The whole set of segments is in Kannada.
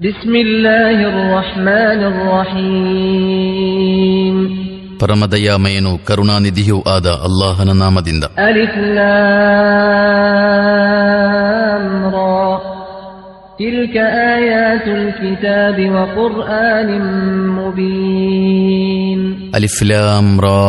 بسم الله الرحمن الرحيم ಪರಮದಯಾಮಯನು ಕರುಣಾನಿಧಿಯೂ ಆದ ಅಲ್ಲಾಹನ ನಾಮದಿಂದ ألف لام را تلك آيات الكتاب وقرآن مبين ಅಲಿಫ್ಲಾಮ್ ರಾ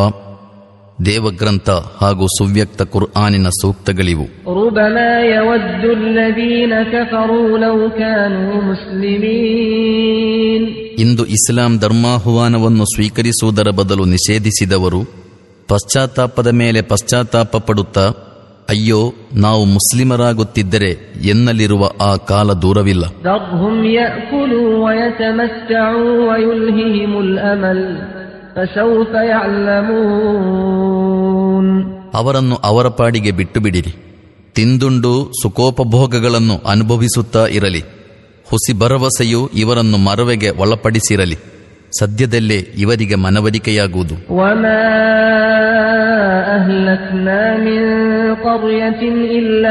ದೇವಗ್ರಂಥ ಹಾಗೂ ಸುವ್ಯಕ್ತ ಕುರ್ಆನಿನ ಸೂಕ್ತಗಳಿವು ربما يود الذين كفروا لو كانوا مسلمين ಇಂದು ಇಸ್ಲಾಂ ಧರ್ಮಾಹ್ವಾನವನ್ನು ಸ್ವೀಕರಿಸುವುದರ ಬದಲು ನಿಷೇಧಿಸಿದವರು ಪಶ್ಚಾತ್ತಾಪದ ಮೇಲೆ ಪಶ್ಚಾತ್ತಾಪ ಪಡುತ್ತಾ ಅಯ್ಯೋ ನಾವು ಮುಸ್ಲಿಮರಾಗುತ್ತಿದ್ದರೆ ಎನ್ನಲಿರುವ ಆ ಕಾಲ ದೂರವಿಲ್ಲ ذرهم يأكلوا ويتمتعوا ويلههم الأمل فسوف يعلمون ಅವರನ್ನು ಅವರ ಪಾಡಿಗೆ ಬಿಟ್ಟು ಬಿಡಿರಿ ತಿಂದುಂಡು ಸುಖೋಪಭೋಗಗಳನ್ನು ಅನುಭವಿಸುತ್ತಾ ಇರಲಿ. ಹುಸಿ ಭರವಸೆಯು ಇವರನ್ನು ಮರವೆಗೆ ಒಳಪಡಿಸಿರಲಿ. ಸದ್ಯದಲ್ಲೇ ಇವರಿಗೆ ಮನವರಿಕೆಯಾಗುವುದು. ಇಲ್ಲ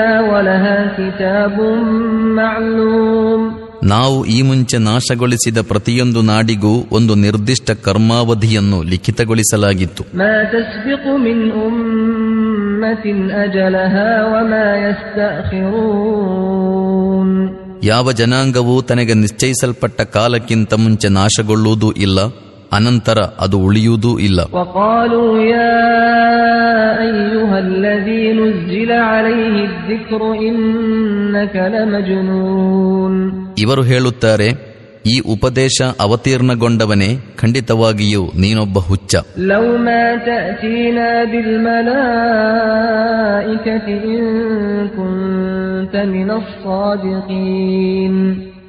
ನಾವು ಈ ಮುಂಚೆ ನಾಶಗೊಳಿಸಿದ ಪ್ರತಿಯೊಂದು ನಾಡಿಗೂ ಒಂದು ನಿರ್ದಿಷ್ಟ ಕರ್ಮಾವಧಿಯನ್ನು ಲಿಖಿತಗೊಳಿಸಲಾಗಿತ್ತು. ಯಾವ ಜನಾಂಗವೂ ತನಗೆ ನಿಶ್ಚಯಿಸಲ್ಪಟ್ಟ ಕಾಲಕ್ಕಿಂತ ಮುಂಚೆ ನಾಶಗೊಳ್ಳುವುದೂ ಇಲ್ಲ ಅನಂತರ ಅದು ಉಳಿಯುವುದೂ ಇಲ್ಲ. أيها الذي نزل عليه الذكر إنك لمجنون ಇವರು ಹೇಳುತ್ತಾರೆ ಈ ಉಪದೇಶ ಅವತೀರ್ಣಗೊಂಡವನೇ ಖಂಡಿತವಾಗಿಯೂ ನೀನೊಬ್ಬ ಹುಚ್ಚ لو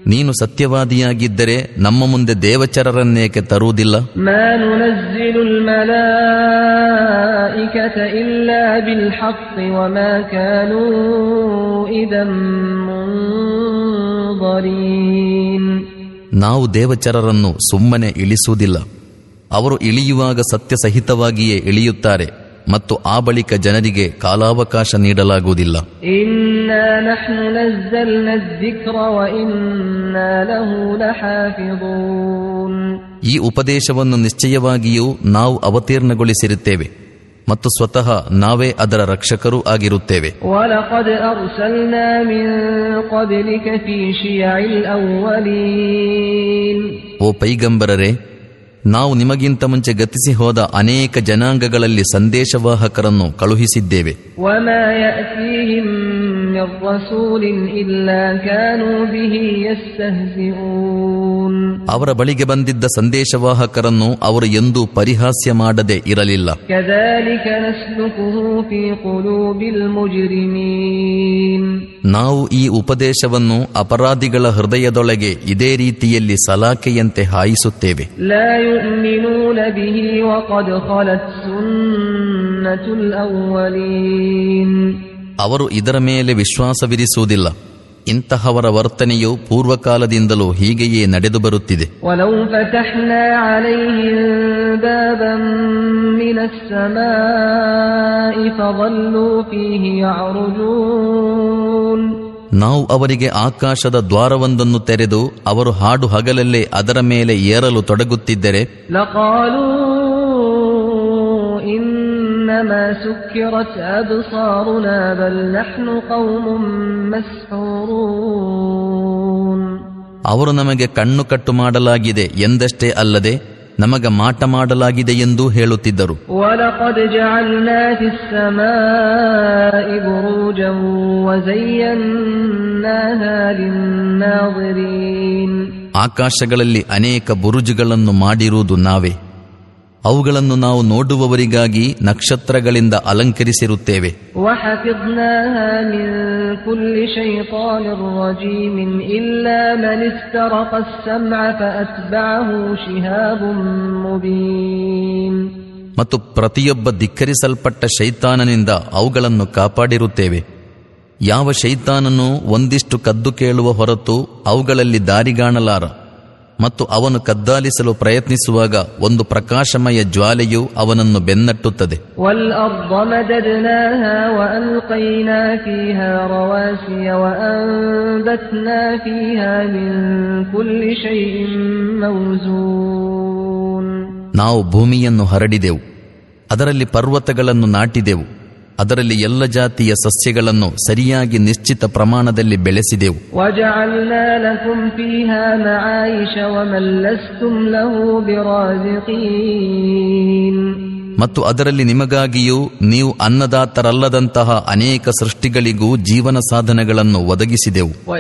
ನೀನು ಸತ್ಯವಾದಿಯಾಗಿದ್ದರೆ ನಮ್ಮ ಮುಂದೆ ದೇವಚರರನ್ನೇಕೆ ತರುವುದಿಲ್ಲ? ನಾವು ದೇವಚರರನ್ನು ಸುಮ್ಮನೆ ಇಳಿಸುವುದಿಲ್ಲ. ಅವರು ಇಳಿಯುವಾಗ ಸತ್ಯ ಸಹಿತವಾಗಿಯೇ ಇಳಿಯುತ್ತಾರೆ. ಮತ್ತು ಆ ಬಳಿಕ ಜನರಿಗೆ ಕಾಲಾವಕಾಶ ನೀಡಲಾಗುವುದಿಲ್ಲ. ಈ ಉಪದೇಶವನ್ನು ನಿಶ್ಚಯವಾಗಿಯೂ ನಾವು ಅವತೀರ್ಣಗೊಳಿಸಿರುತ್ತೇವೆ ಮತ್ತು ಸ್ವತಃ ನಾವೇ ಅದರ ರಕ್ಷಕರು ಆಗಿರುತ್ತೇವೆ. ಓ ಪೈಗಂಬರರೇ ನಾವು ನಿಮಗಿಂತ ಮುಂಚೆ ಗತಿಸಿ ಹೋದ ಅನೇಕ ಜನಾಂಗಗಳಲ್ಲಿ ಸಂದೇಶವಾಹಕರನ್ನು ಕಳುಹಿಸಿದ್ದೇವೆ. ಅವರ ಬಳಿಗೆ ಬಂದಿದ್ದ ಸಂದೇಶವಾಹಕರನ್ನು ಅವರು ಎಂದೂ ಪರಿಹಾಸ್ಯ ಮಾಡದೆ ಇರಲಿಲ್ಲ. ನಾವು ಈ ಉಪದೇಶವನ್ನು ಅಪರಾಧಿಗಳ ಹೃದಯದೊಳಗೆ ಇದೇ ರೀತಿಯಲ್ಲಿ ಸಲಾಖೆಯಂತೆ ಹಾಯಿಸುತ್ತೇವೆ. ಅವರು ಇದರ ಮೇಲೆ ವಿಶ್ವಾಸವಿರಿಸುವುದಿಲ್ಲ. ಇಂತಹವರ ವರ್ತನೆಯು ಪೂರ್ವಕಾಲದಿಂದಲೂ ಹೀಗೆಯೇ ನಡೆದು ಬರುತ್ತಿದೆ. ನಾವು ಅವರಿಗೆ ಆಕಾಶದ ದ್ವಾರವೊಂದನ್ನು ತೆರೆದು ಅವರು ಹಾಡು ಹಗಲಲ್ಲೇ ಅದರ ಮೇಲೆ ಏರಲು ತೊಡಗುತ್ತಿದ್ದರೆ إنما سكرت أبصارنا بل نحن قوم مسحورون ಅವರು ನಮಗೆ ಕಣ್ಣು ಕಟ್ಟು ಮಾಡಲಾಗಿದೆ ಎಂದಷ್ಟೇ ಅಲ್ಲದೆ ನಮಗ ಮಾಟ ಮಾಡಲಾಗಿದೆ ಎಂದೂ ಹೇಳುತ್ತಿದ್ದರು ولقد جعلنا في السماء بروجا وزيناها للناظرين ಆಕಾಶಗಳಲ್ಲಿ ಅನೇಕ ಬುರುಜುಗಳನ್ನು ಮಾಡಿರುವುದು ನಾವೇ ಅವುಗಳನ್ನು ನಾವು ನೋಡುವವರಿಗಾಗಿ ನಕ್ಷತ್ರಗಳಿಂದ ಅಲಂಕರಿಸಿರುತ್ತೇವೆ. ಮತ್ತು ಪ್ರತಿಯೊಬ್ಬ ಧಿಕ್ಕರಿಸಲ್ಪಟ್ಟ ಶೈತಾನನಿಂದ ಅವುಗಳನ್ನು ಕಾಪಾಡಿರುತ್ತೇವೆ. ಯಾವ ಶೈತಾನನು ಒಂದಿಷ್ಟು ಕದ್ದು ಕೇಳುವ ಹೊರತು ಅವುಗಳಲ್ಲಿ ದಾರಿಗಾಣಲಾರ. ಮತ್ತು ಅವನು ಕದ್ದಾಲಿಸಲು ಪ್ರಯತ್ನಿಸುವಾಗ ಒಂದು ಪ್ರಕಾಶಮಯ ಜ್ವಾಲೆಯು ಅವನನ್ನು ಬೆನ್ನಟ್ಟುತ್ತದೆ. ನಾವು ಭೂಮಿಯನ್ನು ಹರಡಿದೆವು. ಅದರಲ್ಲಿ ಪರ್ವತಗಳನ್ನು ನಾಟಿದೆವು. ಅದರಲ್ಲಿ ಎಲ್ಲ ಜಾತಿಯ ಸಸ್ಯಗಳನ್ನು ಸರಿಯಾಗಿ ನಿಶ್ಚಿತ ಪ್ರಮಾಣದಲ್ಲಿ ಬೆಳೆಸಿದೆವು. ಮತ್ತು ಅದರಲ್ಲಿ ನಿಮಗಾಗಿಯೂ ನೀವು ಅನ್ನದಾತರಲ್ಲದಂತಹ ಅನೇಕ ಸೃಷ್ಟಿಗಳಿಗೂ ಜೀವನ ಸಾಧನಗಳನ್ನು ಒದಗಿಸಿದೆವು.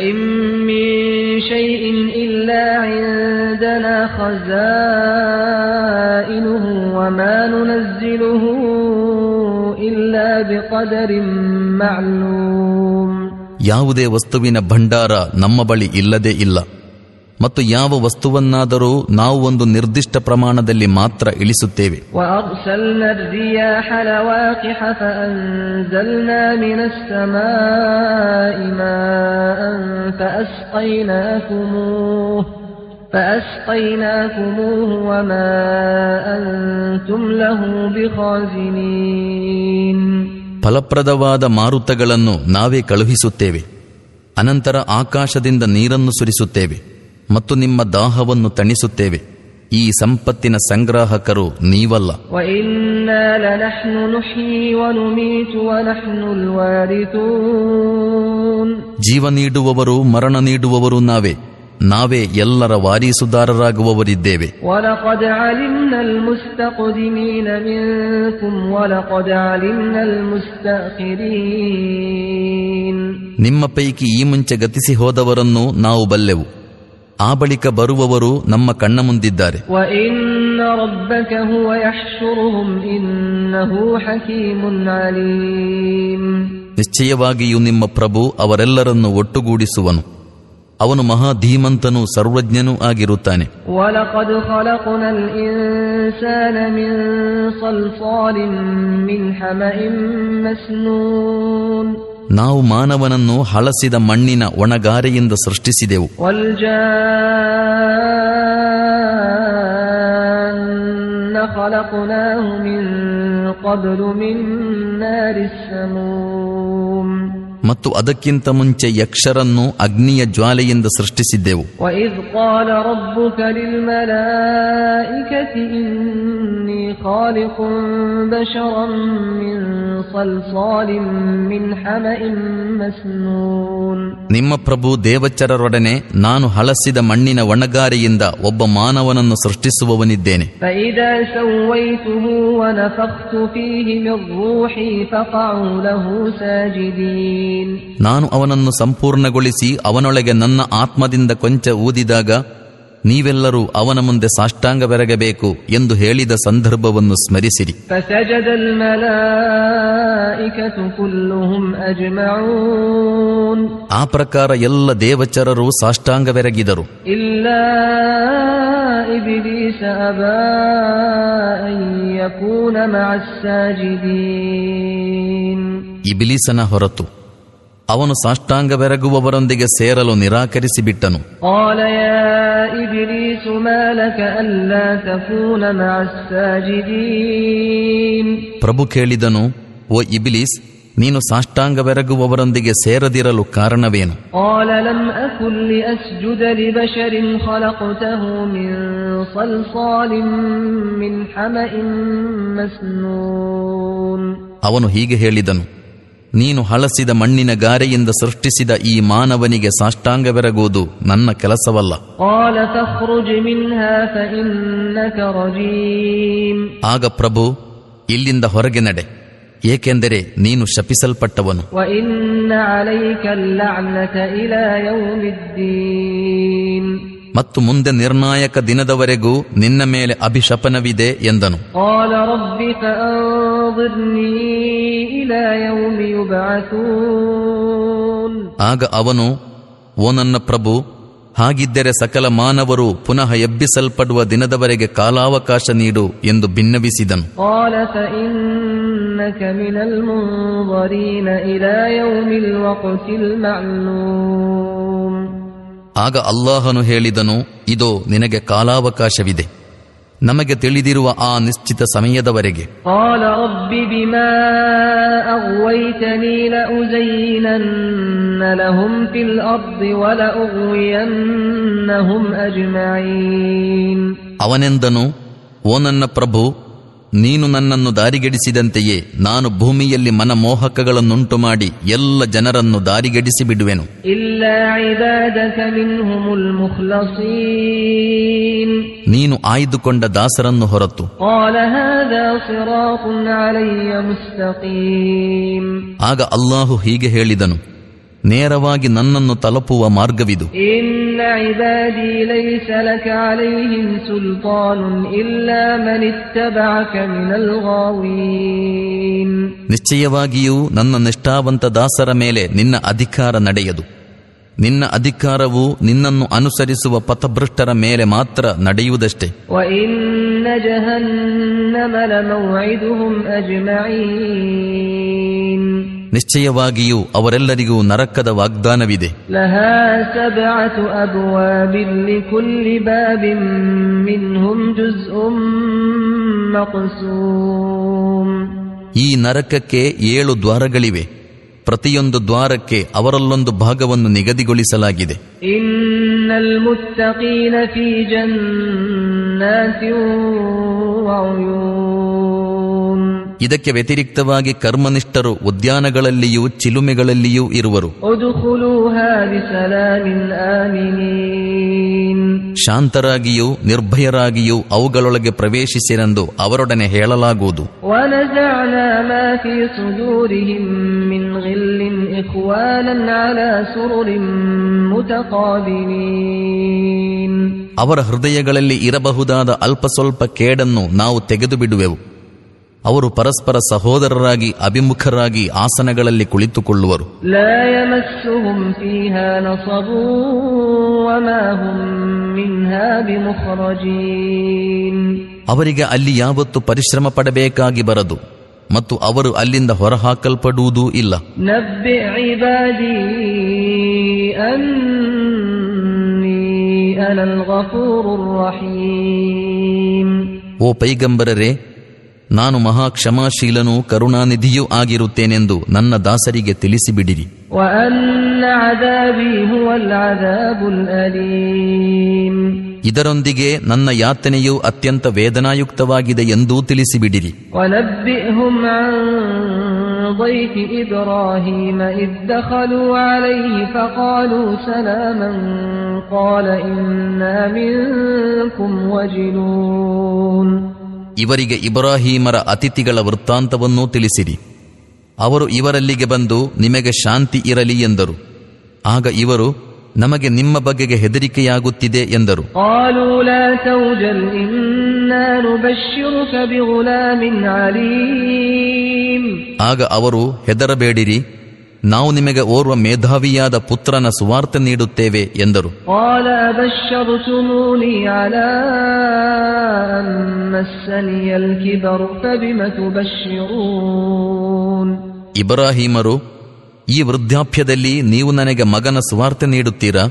ಇನ್ನು ಯಾವುದೇ ವಸ್ತುವಿನ ಭಂಡಾರ ನಮ್ಮ ಬಳಿ ಇಲ್ಲದೇ ಇಲ್ಲ ಮತ್ತು ಯಾವ ವಸ್ತುವನ್ನಾದರೂ ನಾವು ಒಂದು ನಿರ್ದಿಷ್ಟ ಪ್ರಮಾಣದಲ್ಲಿ ಮಾತ್ರ ಇಳಿಸುತ್ತೇವೆ وأرسلنا فأسقيناكموه فأسقيناكموه وما أنتم له بخازنين ಫಲಪ್ರದವಾದ ಮಾರುತಗಳನ್ನು ನಾವೇ ಕಳುಹಿಸುತ್ತೇವೆ ಅನಂತರ ಆಕಾಶದಿಂದ ನೀರನ್ನು ಸುರಿಸುತ್ತೇವೆ ಮತ್ತು ನಿಮ್ಮ ದಾಹವನ್ನು ತಣಿಸುತ್ತೇವೆ ಈ ಸಂಪತ್ತಿನ ಸಂಗ್ರಾಹಕರು ನೀವಲ್ಲ وإنا لنحن نحيي ونميت ونحن الوارثون ಜೀವ ನೀಡುವವರು ಮರಣ ನೀಡುವವರು ನಾವೇ ನಾವೇ ಎಲ್ಲರ ವಾರೀಸುದಾರರಾಗುವವರಿದ್ದೇವೆ. ನಿಮ್ಮ ಪೈಕಿ ಈ ಮುಂಚೆ ಗತಿಸಿ ಹೋದವರನ್ನು ನಾವು ಬಲ್ಲೆವು. ಆ ಬಳಿಕ ಬರುವವರು ನಮ್ಮ ಕಣ್ಣ ಮುಂದಿದ್ದಾರೆ. ನಿಶ್ಚಯವಾಗಿಯೂ ನಿಮ್ಮ ಪ್ರಭು ಅವರೆಲ್ಲರನ್ನು ಒಟ್ಟುಗೂಡಿಸುವನು. ಅವನು ಮಹಾಧೀಮಂತನೂ ಸರ್ವಜ್ಞನೂ ಆಗಿರುತ್ತಾನೆ ولقد خلقنا الإنسان من صلصال من حمأ مسنون ನಾವು ಮಾನವನನ್ನು ಹಳಸಿದ ಮಣ್ಣಿನ ಒಣಗಾರೆಯಿಂದ ಸೃಷ್ಟಿಸಿದೆವು والجان خلقناه من قبل من نار السموم ಮತ್ತು ಅದಕ್ಕಿಂತ ಮುಂಚೆ ಯಕ್ಷರನ್ನು ಅಗ್ನಿಯ ಜ್ವಾಲೆಯಿಂದ ಸೃಷ್ಟಿಸಿದ್ದೆವು وإذ قال ربك للملائكة إني خالق بشرا من صلصال من حمأ مسنون ನಿಮ್ಮ ಪ್ರಭು ದೇವಚರರೊಡನೆ ನಾನು ಹಳಸಿದ ಮಣ್ಣಿನ ಒಣಗಾರೆಯಿಂದ ಒಬ್ಬ ಮಾನವನನ್ನು ಸೃಷ್ಟಿಸುವವನಿದ್ದೇನೆ فإذا سويته ونفخت فيه من روحي فقعوا له ساجدين ನಾನು ಅವನನ್ನು ಸಂಪೂರ್ಣಗೊಳಿಸಿ ಅವನೊಳಗೆ ನನ್ನ ಆತ್ಮದಿಂದ ಕೊಂಚ ಊದಿದಾಗ ನೀವೆಲ್ಲರೂ ಅವನ ಮುಂದೆ ಸಾಷ್ಟಾಂಗ ಬೆರಗಬೇಕು ಎಂದು ಹೇಳಿದ ಸಂದರ್ಭವನ್ನು ಸ್ಮರಿಸಿರಿ. ಆ ಪ್ರಕಾರ ಎಲ್ಲ ದೇವಚರರು ಸಾಷ್ಟಾಂಗ ಬೆರಗಿದರು ಇಲ್ಲ ಇಬಿಲಿಸನ ಹೊರತು ಅವನು ಸಾಷ್ಟಾಂಗ ಬೆರಗುವವರೊಂದಿಗೆ ಸೇರಲು ನಿರಾಕರಿಸಿಬಿಟ್ಟನು. ಪ್ರಭು ಕೇಳಿದನು ಓ ಇಬಿಲೀಸ್ ನೀನು ಸಾಷ್ಟಾಂಗ ಬೆರಗುವವರೊಂದಿಗೆ ಸೇರದಿರಲು ಕಾರಣವೇನು? ಅವನು ಹೀಗೆ ಹೇಳಿದನು ನೀನು ಹಳಸಿದ ಮಣ್ಣಿನ ಗಾರೆಯಿಂದ ಸೃಷ್ಟಿಸಿದ ಈ ಮಾನವನಿಗೆ ಸಾಷ್ಟಾಂಗವೆರಗುವುದು ನನ್ನ ಕೆಲಸವಲ್ಲ. ಆಗ ಪ್ರಭು ಇಲ್ಲಿಂದ ಹೊರಗೆ ನಡೆ. ಏಕೆಂದರೆ ನೀನು ಶಪಿಸಲ್ಪಟ್ಟವನು. ಮತ್ತು ಮುಂದೆ ನಿರ್ಣಾಯಕ ದಿನದವರೆಗೂ ನಿನ್ನ ಮೇಲೆ ಅಭಿಶಪನವಿದೆ ಎಂದನು. ಆಗ ಅವನು ಓ ನನ್ನ ಪ್ರಭು ಹಾಗಿದ್ದರೆ ಸಕಲ ಮಾನವರು ಪುನಃ ಎಬ್ಬಿಸಲ್ಪಡುವ ದಿನದವರೆಗೆ ಕಾಲಾವಕಾಶ ನೀಡು ಎಂದು ಭಿನ್ನವಿಸಿದನು ಆಗ ಅಲ್ಲಾಹನು ಹೇಳಿದನು ಇದು ನಿನಗೆ ಕಾಲಾವಕಾಶವಿದೆ. ನಮಗೆ ತಿಳಿದಿರುವ ಆ ನಿಶ್ಚಿತ ಸಮಯದವರೆಗೆ. ಅವನೆಂದನು ಓ ನನ್ನ ಪ್ರಭು ನೀನು ನನ್ನನ್ನು ದಾರಿಗೆಡಿಸಿದಂತೆಯೇ ನಾನು ಭೂಮಿಯಲ್ಲಿ ಮನಮೋಹಕಗಳನ್ನುಂಟು ಮಾಡಿ ಎಲ್ಲ ಜನರನ್ನು ದಾರಿಗೆಡಿಸಿ ಬಿಡುವೆನು ನೀನು ಆಯ್ದುಕೊಂಡ ದಾಸರನ್ನು ಹೊರತು. ಆಗ ಅಲ್ಲಾಹು ಹೀಗೆ ಹೇಳಿದನು ನೇರವಾಗಿ ನನ್ನನ್ನು ತಲುಪುವ ಮಾರ್ಗವಿದು. عبادي ليس لك عليهم سلطان إلا من اتبعك من الغاوين ನಿಶ್ಚಯವಾಗಿಯೂ ನನ್ನ ನಿಷ್ಠಾವಂತ ದಾಸರ ಮೇಲೆ ನಿನ್ನ ಅಧಿಕಾರ ನಡೆಯದು ನಿನ್ನ ಅಧಿಕಾರವು ನಿನ್ನನ್ನು ಅನುಸರಿಸುವ ಪಥಭೃಷ್ಟರ ಮೇಲೆ ಮಾತ್ರ ನಡೆಯುವುದಷ್ಟೇ وإن جهنم لموعدهم أجمعين ನಿಶ್ಚಯವಾಗಿಯೂ ಅವರೆಲ್ಲರಿಗೂ ನರಕದ ವಾಗ್ದಾನವಿದೆ. ಈ ನರಕಕ್ಕೆ ಏಳು ದ್ವಾರಗಳಿವೆ. ಪ್ರತಿಯೊಂದು ದ್ವಾರಕ್ಕೆ ಅವರಲ್ಲೊಂದು ಭಾಗವನ್ನು ನಿಗದಿಗೊಳಿಸಲಾಗಿದೆ. ಫೀ ಇದಕ್ಕೆ ವ್ಯತಿರಿಕ್ತವಾಗಿ ಕರ್ಮನಿಷ್ಠರು ಉದ್ಯಾನಗಳಲ್ಲಿಯೂ ಚಿಲುಮೆಗಳಲ್ಲಿಯೂ ಇರುವರು. ಶಾಂತರಾಗಿಯೂ ನಿರ್ಭಯರಾಗಿಯೂ ಅವುಗಳೊಳಗೆ ಪ್ರವೇಶಿಸಿರೆಂದು ಅವರೊಡನೆ ಹೇಳಲಾಗುವುದು. ಅವರ ಹೃದಯಗಳಲ್ಲಿ ಇರಬಹುದಾದ ಅಲ್ಪ ಸ್ವಲ್ಪ ಕೇಡನ್ನು ನಾವು ತೆಗೆದು ಬಿಡುವೆವು ಅವರು ಪರಸ್ಪರ ಸಹೋದರರಾಗಿ ಅಭಿಮುಖರಾಗಿ ಆಸನಗಳಲ್ಲಿ ಕುಳಿತುಕೊಳ್ಳುವರು. ಅವರಿಗೆ ಅಲ್ಲಿ ಯಾವತ್ತು ಪರಿಶ್ರಮ ಪಡಬೇಕಾಗಿ ಬರದು ಮತ್ತು ಅವರು ಅಲ್ಲಿಂದ ಹೊರಹಾಕಲ್ಪಡುವುದೂ ಇಲ್ಲ. ಓ ಪೈಗಂಬರರೇ ನಾನು ಮಹಾ ಕ್ಷಮಾಶೀಲನೂ ಕರುಣಾನಿಧಿಯೂ ಆಗಿರುತ್ತೇನೆಂದು ನನ್ನ ದಾಸರಿಗೆ ತಿಳಿಸಿಬಿಡಿರಿ وأن عذابي هو العذاب الأليم ಇದರೊಂದಿಗೆ ನನ್ನ ಯಾತನೆಯು ಅತ್ಯಂತ ವೇದನಾಯುಕ್ತವಾಗಿದೆ ಎಂದೂ ತಿಳಿಸಿಬಿಡಿರಿ ونبئهم عن ضيف إبراهيم إذ دخلوا عليه فقالوا سلاما قال إنا منكم وجلون ಇವರಿಗೆ ಇಬ್ರಾಹೀಮರ ಅತಿಥಿಗಳ ವೃತ್ತಾಂತವನ್ನೂ ತಿಳಿಸಿರಿ. ಅವರು ಇವರಲ್ಲಿಗೆ ಬಂದು ನಿಮಗೆ ಶಾಂತಿ ಇರಲಿ ಎಂದರು. ಆಗ ಇವರು ನಮಗೆ ನಿಮ್ಮ ಬಗೆಗೆ ಹೆದರಿಕೆಯಾಗುತ್ತಿದೆ ಎಂದರು. ಆಗ ಅವರು ಹೆದರಬೇಡಿರಿ ನಾವು ನಿಮಗೆ ಓರ್ವ ಮೇಧಾವಿಯಾದ ಪುತ್ರನ ಸುವಾರ್ತೆ ನೀಡುತ್ತೇವೆ ಎಂದರು. مسني الكبر فبم تبشرون ಇಬ್ರಾಹೀಮರು ಈ ವೃದ್ಧಾಪ್ಯದಲ್ಲಿ ನೀವು ನನಗೆ ಮಗನ ಸುವಾರ್ತೆ ನೀಡುತ್ತೀರಾ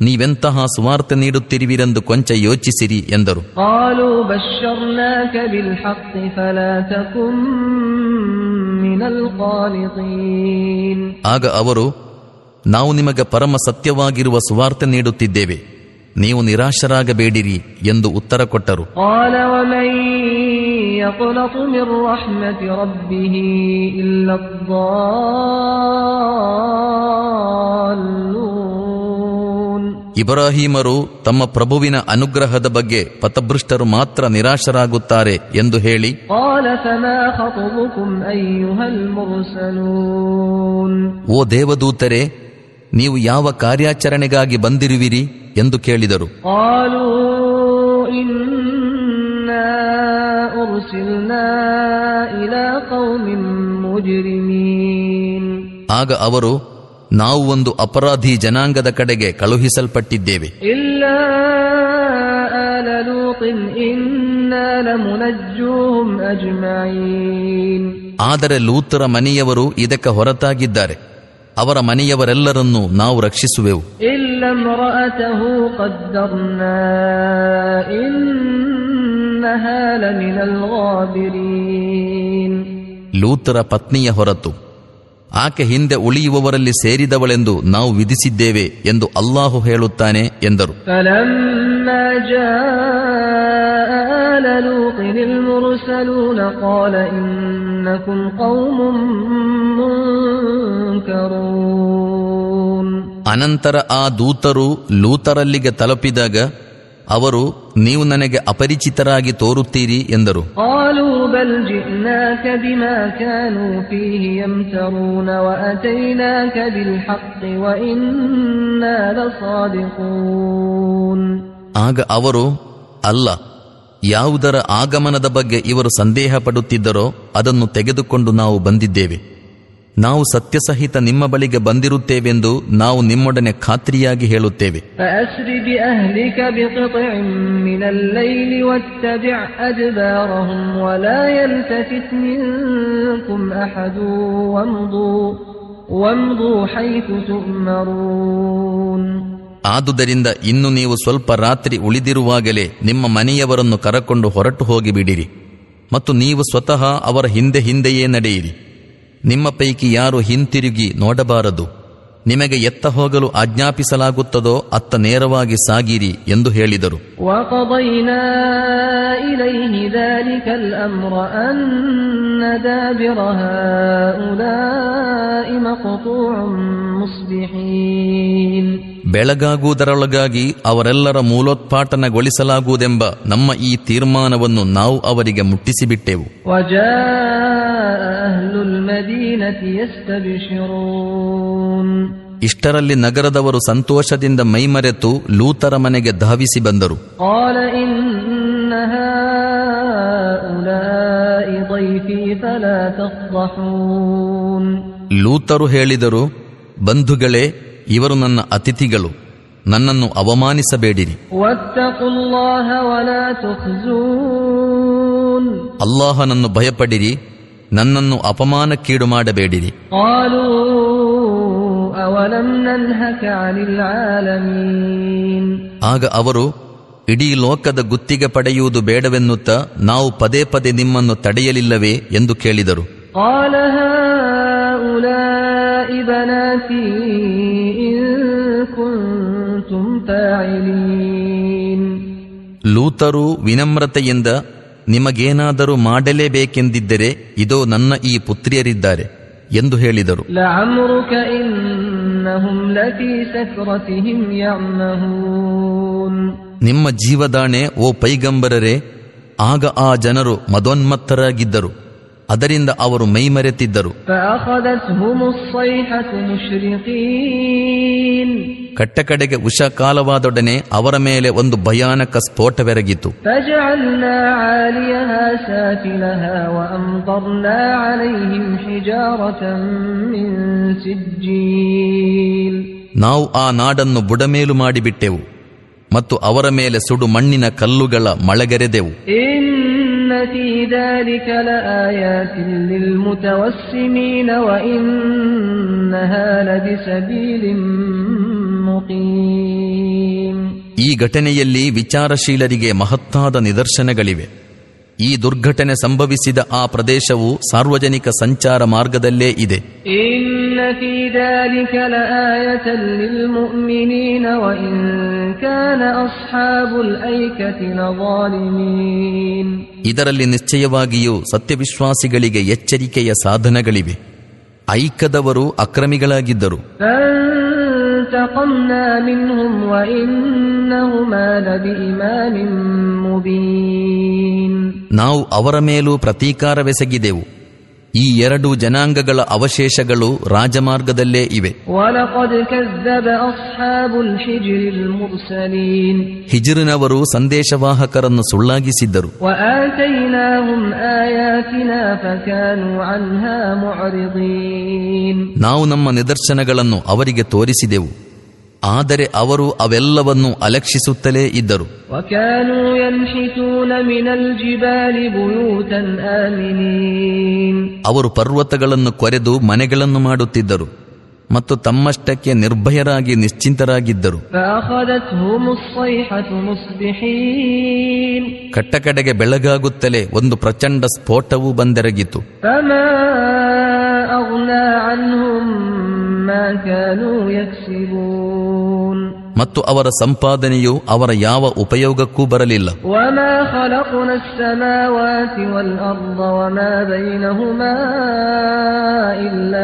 ನೀವೆಂತಹ ಸುವಾರ್ತೆ ನೀಡುತ್ತಿರುವಿರೆಂದು ಕೊಂಚ ಯೋಚಿಸಿರಿ ಎಂದರು قالوا بشرناك بالحق فلا تكن من القانطين ಆಗ ಅವರು ನಾವು ನಿಮಗೆ ಪರಮ ಸತ್ಯವಾಗಿರುವ ಸುವಾರ್ತೆ ನೀಡುತ್ತಿದ್ದೇವೆ ನೀವು ನಿರಾಶರಾಗಬೇಡಿರಿ ಎಂದು ಉತ್ತರ ಕೊಟ್ಟರು. ಇಬ್ರಾಹಿಮರು ತಮ್ಮ ಪ್ರಭುವಿನ ಅನುಗ್ರಹದ ಬಗ್ಗೆ ಪಥಭೃಷ್ಟರು ಮಾತ್ರ ನಿರಾಶರಾಗುತ್ತಾರೆ ಎಂದು ಹೇಳಿ. ಓ ದೇವದೂತರೆ ನೀವು ಯಾವ ಕಾರ್ಯಾಚರಣೆಗಾಗಿ ಬಂದಿರುವಿರಿ? ಎಂದು ಕೇಳಿದರು. ಆಗ ಅವರು ನಾವು ಒಂದು ಅಪರಾಧಿ ಜನಾಂಗದ ಕಡೆಗೆ ಕಳುಹಿಸಲ್ಪಟ್ಟಿದ್ದೇವೆ. ಆದರೆ ಲೂತರ ಮನೆಯವರು ಇದಕ್ಕೆ ಹೊರತಾಗಿದ್ದಾರೆ. ಅವರ ಮನೆಯವರೆಲ್ಲರನ್ನೂ ನಾವು ರಕ್ಷಿಸುವೆವು. ಲೂತರ ಪತ್ನಿಯ ಹೊರತು ಆಕೆ ಹಿಂದೆ ಉಳಿಯುವವರಲ್ಲಿ ಸೇರಿದವಳೆಂದು ನಾವು ವಿಧಿಸಿದ್ದೇವೆ ಎಂದು ಅಲ್ಲಾಹು ಹೇಳುತ್ತಾನೆ ಎಂದರು. فلما جاء آل لوط المرسلون قال إنكم قوم منكرون ಅನಂತರ ಆ ದೂತರು ಲೂತರಲ್ಲಿಗೆ ತಲುಪಿದಾಗ ಅವರು ನೀವು ನನಗೆ ಅಪರಿಚಿತರಾಗಿ ತೋರುತ್ತೀರಿ ಎಂದರು قالوا بل جئناك بما كانوا فيه يمترون وأتيناك بالحق وإنا لصادقون ಆಗ ಅವರು ಅಲ್ಲ ಯಾವುದರ ಆಗಮನದ ಬಗ್ಗೆ ಇವರು ಸಂದೇಹ ಪಡುತ್ತಿದ್ದರೋ ಅದನ್ನು ತೆಗೆದುಕೊಂಡು ನಾವು ಬಂದಿದ್ದೇವೆ. ನಾವು ಸತ್ಯಸಹಿತ ನಿಮ್ಮ ಬಳಿಗೆ ಬಂದಿರುತ್ತೇವೆಂದು ನಾವು ನಿಮ್ಮೊಡನೆ ಖಾತ್ರಿಯಾಗಿ ಹೇಳುತ್ತೇವೆ. ಆದುದರಿಂದ ಇನ್ನು ನೀವು ಸ್ವಲ್ಪ ರಾತ್ರಿ ಉಳಿದಿರುವಾಗಲೇ ನಿಮ್ಮ ಮನೆಯವರನ್ನು ಕರಕೊಂಡು ಹೊರಟು ಹೋಗಿಬಿಡಿರಿ. ಮತ್ತು ನೀವು ಸ್ವತಃ ಅವರ ಹಿಂದೆ ಹಿಂದೆಯೇ ನಡೆಯಿರಿ. ನಿಮ್ಮ ಪೈಕಿ ಯಾರು ಹಿಂತಿರುಗಿ ನೋಡಬಾರದು. ನಿಮಗೆ ಎತ್ತ ಹೋಗಲು ಆಜ್ಞಾಪಿಸಲಾಗುತ್ತದೋ ಅತ್ತ ನೇರವಾಗಿ ಸಾಗಿರಿ ಎಂದು ಹೇಳಿದರು. ಮುಸ್ಲಿಹೀನ್ ಬೆಳಗಾಗುವುದರೊಳಗಾಗಿ ಅವರೆಲ್ಲರ ಮೂಲೋತ್ಪಾಟನಗೊಳಿಸಲಾಗುವುದೆಂಬ ನಮ್ಮ ಈ ತೀರ್ಮಾನವನ್ನು ನಾವು ಅವರಿಗೆ ಮುಟ್ಟಿಸಿಬಿಟ್ಟೆವು. ಇಷ್ಟರಲ್ಲಿ ನಗರದವರು ಸಂತೋಷದಿಂದ ಮೈಮರೆತು ಲೂತರ ಮನೆಗೆ ಧಾವಿಸಿ ಬಂದರು. ಲೂತರು ಹೇಳಿದರು, ಬಂಧುಗಳೇ ಇವರು ನನ್ನ ಅತಿಥಿಗಳು ನನ್ನನ್ನು ಅವಮಾನಿಸಬೇಡಿರಿ. ಅಲ್ಲಾಹನನ್ನು ಭಯಪಡಿರಿ ನನ್ನನ್ನು ಅಪಮಾನಕ್ಕೀಡು ಮಾಡಬೇಡಿರಿ. ಆಗ ಅವರು ಇಡೀ ಲೋಕದ ಗುತ್ತಿಗೆ ಪಡೆಯುವುದು ಬೇಡವೆನ್ನುತ್ತ ನಾವು ಪದೇ ಪದೇ ನಿಮ್ಮನ್ನು ತಡೆಯಲಿಲ್ಲವೇ ಎಂದು ಕೇಳಿದರು. ಲೂತರು ವಿನಮ್ರತೆಯಿಂದ ನಿಮಗೇನಾದರೂ ಮಾಡಲೇಬೇಕೆಂದಿದ್ದರೆ ಇದೋ ನನ್ನ ಈ ಪುತ್ರಿಯರಿದ್ದಾರೆ ಎಂದು ಹೇಳಿದರು. ನಿಮ್ಮ ಜೀವದಾಣೆ ಓ ಪೈಗಂಬರರೇ ಆಗ ಆ ಜನರು ಮದೋನ್ಮತ್ತರಾಗಿದ್ದರು. ಅದರಿಂದ ಅವರು ಮೈಮರೆತಿದ್ದರು. ಕಟ್ಟಕಡೆಗೆ ಉಷಾಕಾಲವಾದೊಡನೆ ಅವರ ಮೇಲೆ ಒಂದು ಭಯಾನಕ ಸ್ಫೋಟವೆರಗಿತು ನಾವು ಆ ನಾಡನ್ನು ಬುಡಮೇಲು ಮಾಡಿಬಿಟ್ಟೆವು ಮತ್ತು ಅವರ ಮೇಲೆ ಸುಡು ಮಣ್ಣಿನ ಕಲ್ಲುಗಳ ಮಳೆಗೆರೆದೆವು. إن في ذلك لآيات للمتوسمين وإنها لبسبيل مقيم ಈ ಘಟನೆಯಲ್ಲಿ ವಿಚಾರಶೀಲರಿಗೆ ಮಹತ್ತಾದ ನಿದರ್ಶನಗಳಿವೆ ಈ ದುರ್ಘಟನೆ ಸಂಭವಿಸಿದ ಆ ಪ್ರದೇಶವು ಸಾರ್ವಜನಿಕ ಸಂಚಾರ ಮಾರ್ಗದಲ್ಲೇ ಇದೆ إن في ذلك لآية للمؤمنين وإن كان أصحاب الأيكة لظالمين ಇದರಲ್ಲಿ ನಿಶ್ಚಯವಾಗಿಯೂ ಸತ್ಯವಿಶ್ವಾಸಿಗಳಿಗೆ ಎಚ್ಚರಿಕೆಯ ಸಾಧನಗಳಿವೆ ಐಕದವರು ಅಕ್ರಮಿಗಳಾಗಿದ್ದರು فانتقمنا منهم وإنهما لبإمام مبين ನಾವು ಅವರ ಮೇಲೂ ಪ್ರತೀಕಾರವೆಸಗಿದೆವು ಈ ಎರಡು ಜನಾಂಗಗಳ ಅವಶೇಷಗಳು ರಾಜಮಾರ್ಗದಲ್ಲೇ ಇವೆ. ಹಿಜಿರಿನವರು ಸಂದೇಶವಾಹಕರನ್ನು ಸುಳ್ಳಾಗಿಸಿದ್ದರು. ನಾವು ನಮ್ಮ ನಿದರ್ಶನಗಳನ್ನು ಅವರಿಗೆ ತೋರಿಸಿದೆವು. ಆದರೆ ಅವರು ಅವೆಲ್ಲವನ್ನು ಅಲಕ್ಷಿಸುತ್ತಲೇ ಇದ್ದರು. ಅವರು ಪರ್ವತಗಳನ್ನು ಕೊರೆದು ಮನೆಗಳನ್ನು ಮಾಡುತ್ತಿದ್ದರು. ಮತ್ತು ತಮ್ಮಷ್ಟಕ್ಕೆ ನಿರ್ಭಯರಾಗಿ ನಿಶ್ಚಿಂತರಾಗಿದ್ದರು. ಕಟ್ಟಕಡೆಗೆ ಬೆಳಗಾಗುತ್ತಲೇ ಒಂದು ಪ್ರಚಂಡ ಸ್ಫೋಟವು ಬಂದೆರಗಿತು. ಮತ್ತು ಅವರ ಸಂಪಾದನೆಯು ಅವರ ಯಾವ ಉಪಯೋಗಕ್ಕೂ ಬರಲಿಲ್ಲ. ಇಲ್ಲ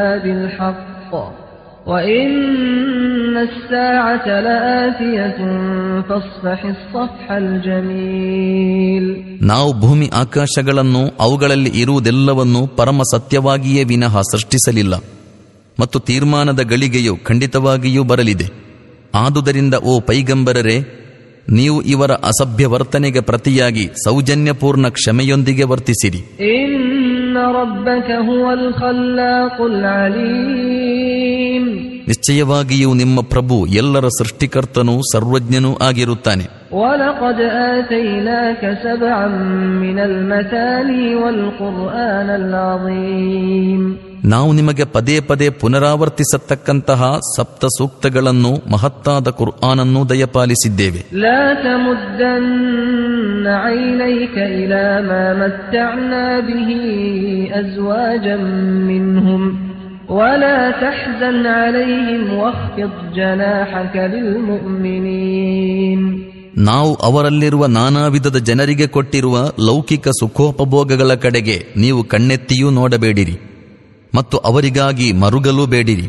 خلقنا السماوات والأرض وما بينهما إلا بالحق وإن الساعة لآتية فاصفح الصفح الجميل ನಾವು ಭೂಮಿ ಆಕಾಶಗಳನ್ನು ಅವುಗಳಲ್ಲಿ ಇರುವುದೆಲ್ಲವನ್ನೂ ಪರಮ ಸತ್ಯವಾಗಿಯೇ ವಿನಃ ಸೃಷ್ಟಿಸಲಿಲ್ಲ ಮತ್ತು ತೀರ್ಮಾನದ ಗಳಿಗೆಯು ಖಂಡಿತವಾಗಿಯೂ ಬರಲಿದೆ ಆದುದರಿಂದ ಓ ಪೈಗಂಬರರೆ ನೀವು ಇವರ ಅಸಭ್ಯ ವರ್ತನೆಗೆ ಪ್ರತಿಯಾಗಿ ಸೌಜನ್ಯಪೂರ್ಣ ಕ್ಷಮೆಯೊಂದಿಗೆ ವರ್ತಿಸಿರಿ ನಿಶ್ಚಯವಾಗಿಯೂ ನಿಮ್ಮ ಪ್ರಭು ಎಲ್ಲರ ಸೃಷ್ಟಿಕರ್ತನೂ ಸರ್ವಜ್ಞನೂ ಆಗಿರುತ್ತಾನೆ. ನಾವು ನಿಮಗೆ ಪದೇ ಪದೇ ಪುನರಾವರ್ತಿಸತಕ್ಕಂತಹ ಸಪ್ತ ಸೂಕ್ತಗಳನ್ನು ಮಹತ್ತಾದ ಕುರ್ಆನನ್ನು ದಯಪಾಲಿಸಿದ್ದೇವೆ. ಇಲಾ تمدن عينيك إلى ما متعنا به أزواجا منهم ولا تحزن عليهم واخفض جناحك للمؤمنين ನಾವು ಅವರಲ್ಲಿರುವ ನಾನಾ ವಿಧದ ಜನರಿಗೆ ಕೊಟ್ಟಿರುವ ಲೌಕಿಕ ಸುಖೋಪಭೋಗಗಳ ಕಡೆಗೆ ನೀವು ಕಣ್ಣೆತ್ತಿಯೂ ನೋಡಬೇಡಿರಿ ಮತ್ತು ಅವರಿಗಾಗಿ ಮರುಗಲೂ ಬೇಡಿರಿ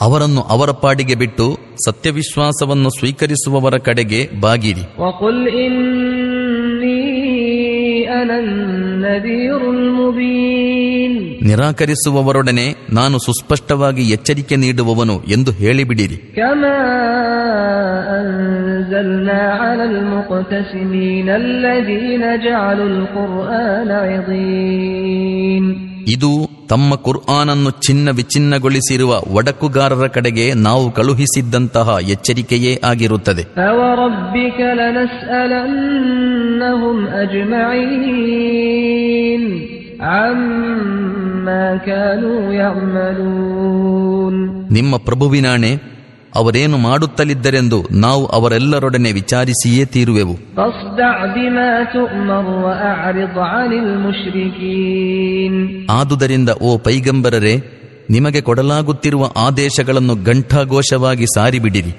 ಅವರನ್ನು ಅವರ ಪಾಡಿಗೆ ಬಿಟ್ಟು ಸತ್ಯವಿಶ್ವಾಸವನ್ನು ಸ್ವೀಕರಿಸುವವರ ಕಡೆಗೆ ಬಾಗಿರಿ ನಿರಾಕರಿಸುವವರೊಡನೆ ನಾನು ಸುಸ್ಪಷ್ಟವಾಗಿ ಎಚ್ಚರಿಕೆ ನೀಡುವವನು ಎಂದು ಹೇಳಿಬಿಡಿರಿ. ಇದು ತಮ್ಮ ಕುರ್ಆನನ್ನು ಚಿನ್ನ ವಿಚ್ಛಿನ್ನಗೊಳಿಸಿರುವ ಒಡಕುಗಾರರ ಕಡೆಗೆ ನಾವು ಕಳುಹಿಸಿದ್ದಂತಹ ಎಚ್ಚರಿಕೆಯೇ ಆಗಿರುತ್ತದೆ. ನಿಮ್ಮ ಪ್ರಭುವಿನಾಣೆ ಅವರೇನು ಮಾಡುತ್ತಲಿದ್ದರೆಂದು ನಾವು ಅವರೆಲ್ಲರೊಡನೆ ವಿಚಾರಿಸಿಯೇ ತೀರುವೆವು. ಆದುದರಿಂದ ಓ ಪೈಗಂಬರರೇ ನಿಮಗೆ ಕೊಡಲಾಗುತ್ತಿರುವ ಆದೇಶಗಳನ್ನು ಘಂಟಾಘೋಷವಾಗಿ ಸಾರಿಬಿಡಿರಿ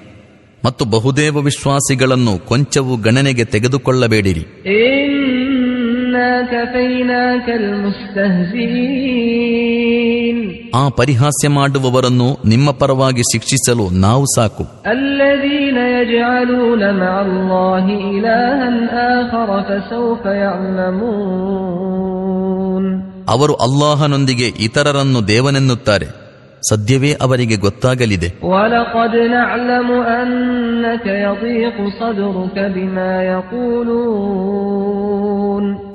ಮತ್ತು ಬಹುದೇವ ವಿಶ್ವಾಸಿಗಳನ್ನು ಕೊಂಚವೂ ಗಣನೆಗೆ ತೆಗೆದುಕೊಳ್ಳಬೇಡಿರಿ. ಆ ಪರಿಹಾಸ್ಯ ಮಾಡುವವರನ್ನು ನಿಮ್ಮ ಪರವಾಗಿ ಶಿಕ್ಷಿಸಲು ನಾವು ಸಾಕು. ಅವರು ಅಲ್ಲಾಹನೊಂದಿಗೆ ಇತರರನ್ನು ದೇವನೆನ್ನುತ್ತಾರೆ. ಸದ್ಯವೇ ಅವರಿಗೆ ಗೊತ್ತಾಗಲಿದೆ.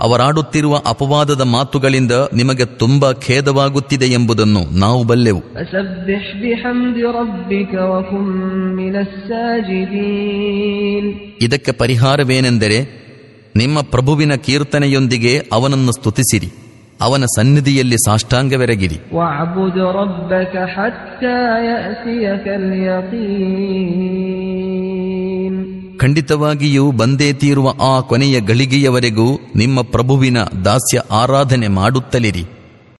ಅವರಾಡುತ್ತಿರುವ ಅಪವಾದದ ಮಾತುಗಳಿಂದ ನಿಮಗೆ ತುಂಬಾ ಖೇದವಾಗುತ್ತಿದೆ ಎಂಬುದನ್ನು ನಾವು ಬಲ್ಲೆವು. ಇದಕ್ಕೆ ಪರಿಹಾರವೇನೆಂದರೆ ನಿಮ್ಮ ಪ್ರಭುವಿನ ಕೀರ್ತನೆಯೊಂದಿಗೆ ಅವನನ್ನು ಸ್ತುತಿಸಿರಿ. ಅವನ ಸನ್ನಿಧಿಯಲ್ಲಿ ಸಾಷ್ಟಾಂಗವೆರಗಿರಿ. ಖಂಡಿತವಾಗಿಯೂ ಬಂದೇ ತೀರುವ ಆ ಕೊನೆಯ ಗಳಿಗೆಯವರೆಗೂ ನಿಮ್ಮ ಪ್ರಭುವಿನ ದಾಸ್ಯ ಆರಾಧನೆ ಮಾಡುತ್ತಲಿರಿ.